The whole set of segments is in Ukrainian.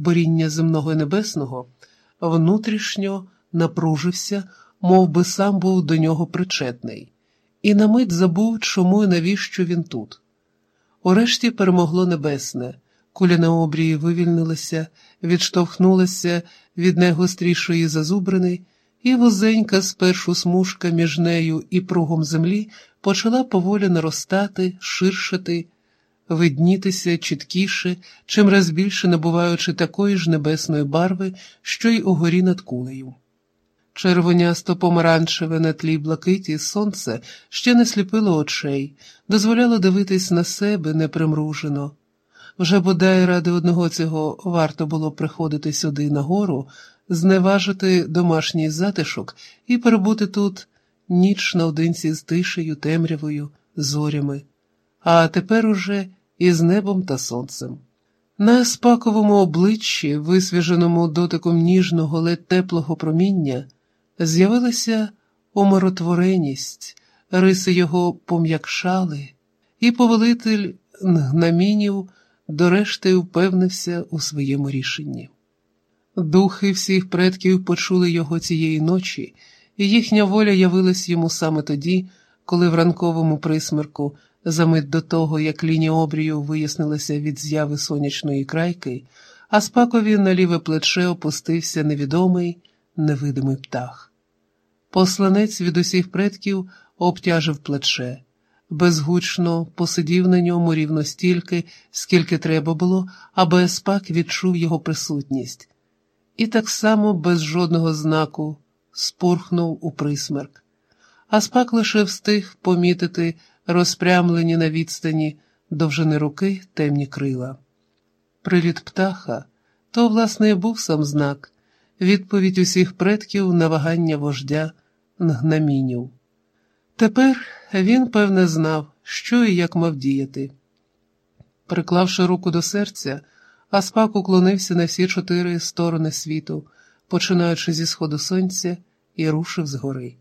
боріння земного і небесного, внутрішньо напружився, мов би сам був до нього причетний, і на мить забув, чому і навіщо він тут. Урешті перемогло небесне, куля на обрії вивільнилася, відштовхнулася від найгострішої зазубрини, і вузенька спершу смужка між нею і пругом землі почала поволі наростати, ширшати, виднітися чіткіше, чим раз більше набуваючи такої ж небесної барви, що й угорі над кулею. Червонясто помаранчеве на тлі блакиті сонце ще не сліпило очей, дозволяло дивитись на себе непримружено. Вже бодай ради одного цього варто було приходити сюди нагору, зневажити домашній затишок і перебути тут ніч наодинці з тишею, темрявою, зорями, а тепер уже і з небом та сонцем. На спаковому обличчі, висвіженому дотиком ніжного, ледь теплого проміння, з'явилася умиротвореність, риси його пом'якшали, і повелитель гнамінів до решти впевнився у своєму рішенні. Духи всіх предків почули його цієї ночі, і їхня воля явилась йому саме тоді, коли в ранковому присмерку, за мить до того, як лінія обрію вияснилася від зяви сонячної крайки, а спакові на ліве плече опустився невідомий, невидимий птах. Посланець від усіх предків обтяжив плече, безгучно посидів на ньому рівно стільки, скільки треба було, аби спак відчув його присутність, і так само без жодного знаку спурхнув у присмерк. А спак лише встиг помітити розпрямлені на відстані довжини руки темні крила. Приліт птаха то, власне, був сам знак, відповідь усіх предків на вагання вождя Гнамінів. Тепер він, певне, знав, що і як мав діяти. Приклавши руку до серця, Аспак уклонився на всі чотири сторони світу, починаючи зі сходу сонця, і рушив згори.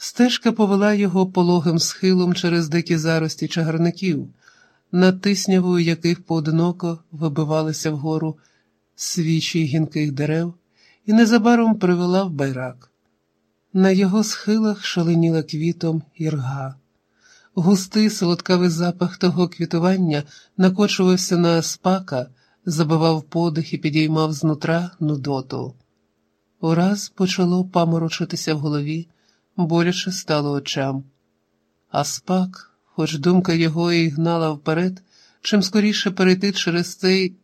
Стежка повела його пологим схилом через дикі зарості чагарників, над тиснявою яких поодиноко вибивалися вгору свічі гінких дерев, і незабаром привела в байрак. На його схилах шаленіла квітом ірга. Густий солодкавий запах того квітування накочувався на спака, забивав подих і підіймав знутра нудоту. Ураз почало паморочитися в голові, боляче стало очам. А спак, хоч думка його і гнала вперед, чим скоріше перейти через цей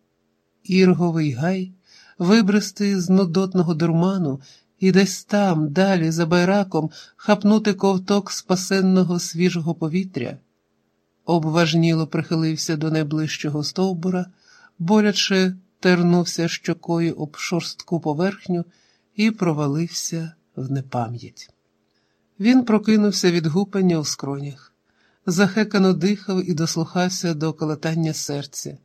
ірговий гай, вибрести з нудотного дурману і десь там, далі, за байраком, хапнути ковток спасенного свіжого повітря. Обважніло прихилився до найближчого стовбура, боляче тернувся щокою об шорстку поверхню і провалився в непам'ять. Він прокинувся від гупання у скронях, захекано дихав і дослухався до колотання серця.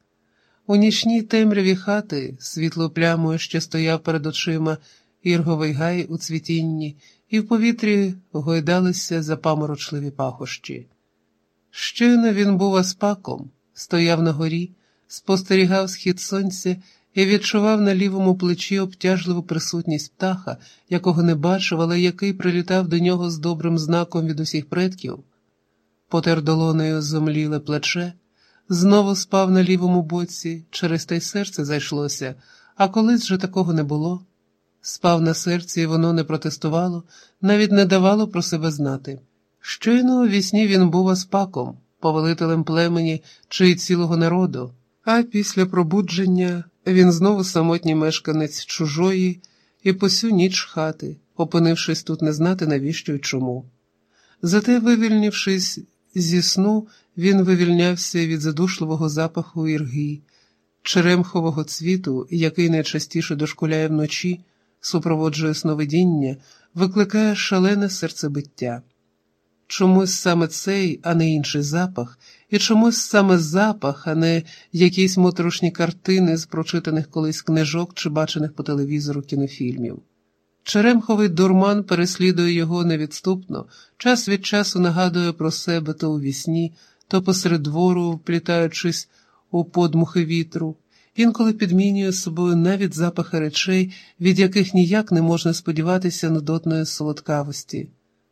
У нічній темряві хати світло плямою ще стояв перед очима ірговий гай у цвітінні, і в повітрі гойдалися запаморочливі пахощі. Щойно він був аспаком, стояв на горі, спостерігав схід сонця і відчував на лівому плечі обтяжливу присутність птаха, якого не бачив, але який прилітав до нього з добрим знаком від усіх предків. Потер долонею зомліле плече, знову спав на лівому боці, через те й серце зайшлося, а колись же такого не було. Спав на серці, і воно не протестувало, навіть не давало про себе знати. Щойно у вісні він був аспаком, повелителем племені чи цілого народу, а після пробудження він знову самотній мешканець чужої і посю ніч хати, опинившись тут не знати, навіщо й чому. Зате, вивільнившись зі сну, він вивільнявся від задушливого запаху ірги, черемхового цвіту, який найчастіше дошкуляє вночі супроводжує сновидіння, викликає шалене серцебиття. Чомусь саме цей, а не інший запах, і чомусь саме запах, а не якісь моторошні картини з прочитаних колись книжок чи бачених по телевізору кінофільмів. Черемховий дурман переслідує його невідступно, час від часу нагадує про себе то у вісні, то посеред двору, вплітаючись у подмухи вітру інколи підмінює собою навіть запахи речей, від яких ніяк не можна сподіватися нудотної солодкавості,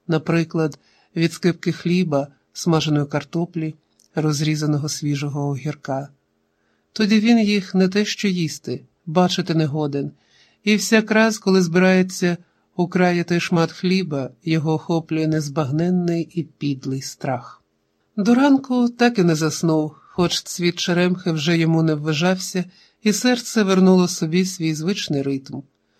наприклад, від скипки хліба, смаженої картоплі, розрізаного свіжого огірка. Тоді він їх не те що їсти, бачити не годен, і всякраз, коли збирається украяти шмат хліба, його охоплює незбагненний і підлий страх. До ранку так і не заснув, хоч цвіт черемхи вже йому не вважався, і серце вернуло собі свій звичний ритм.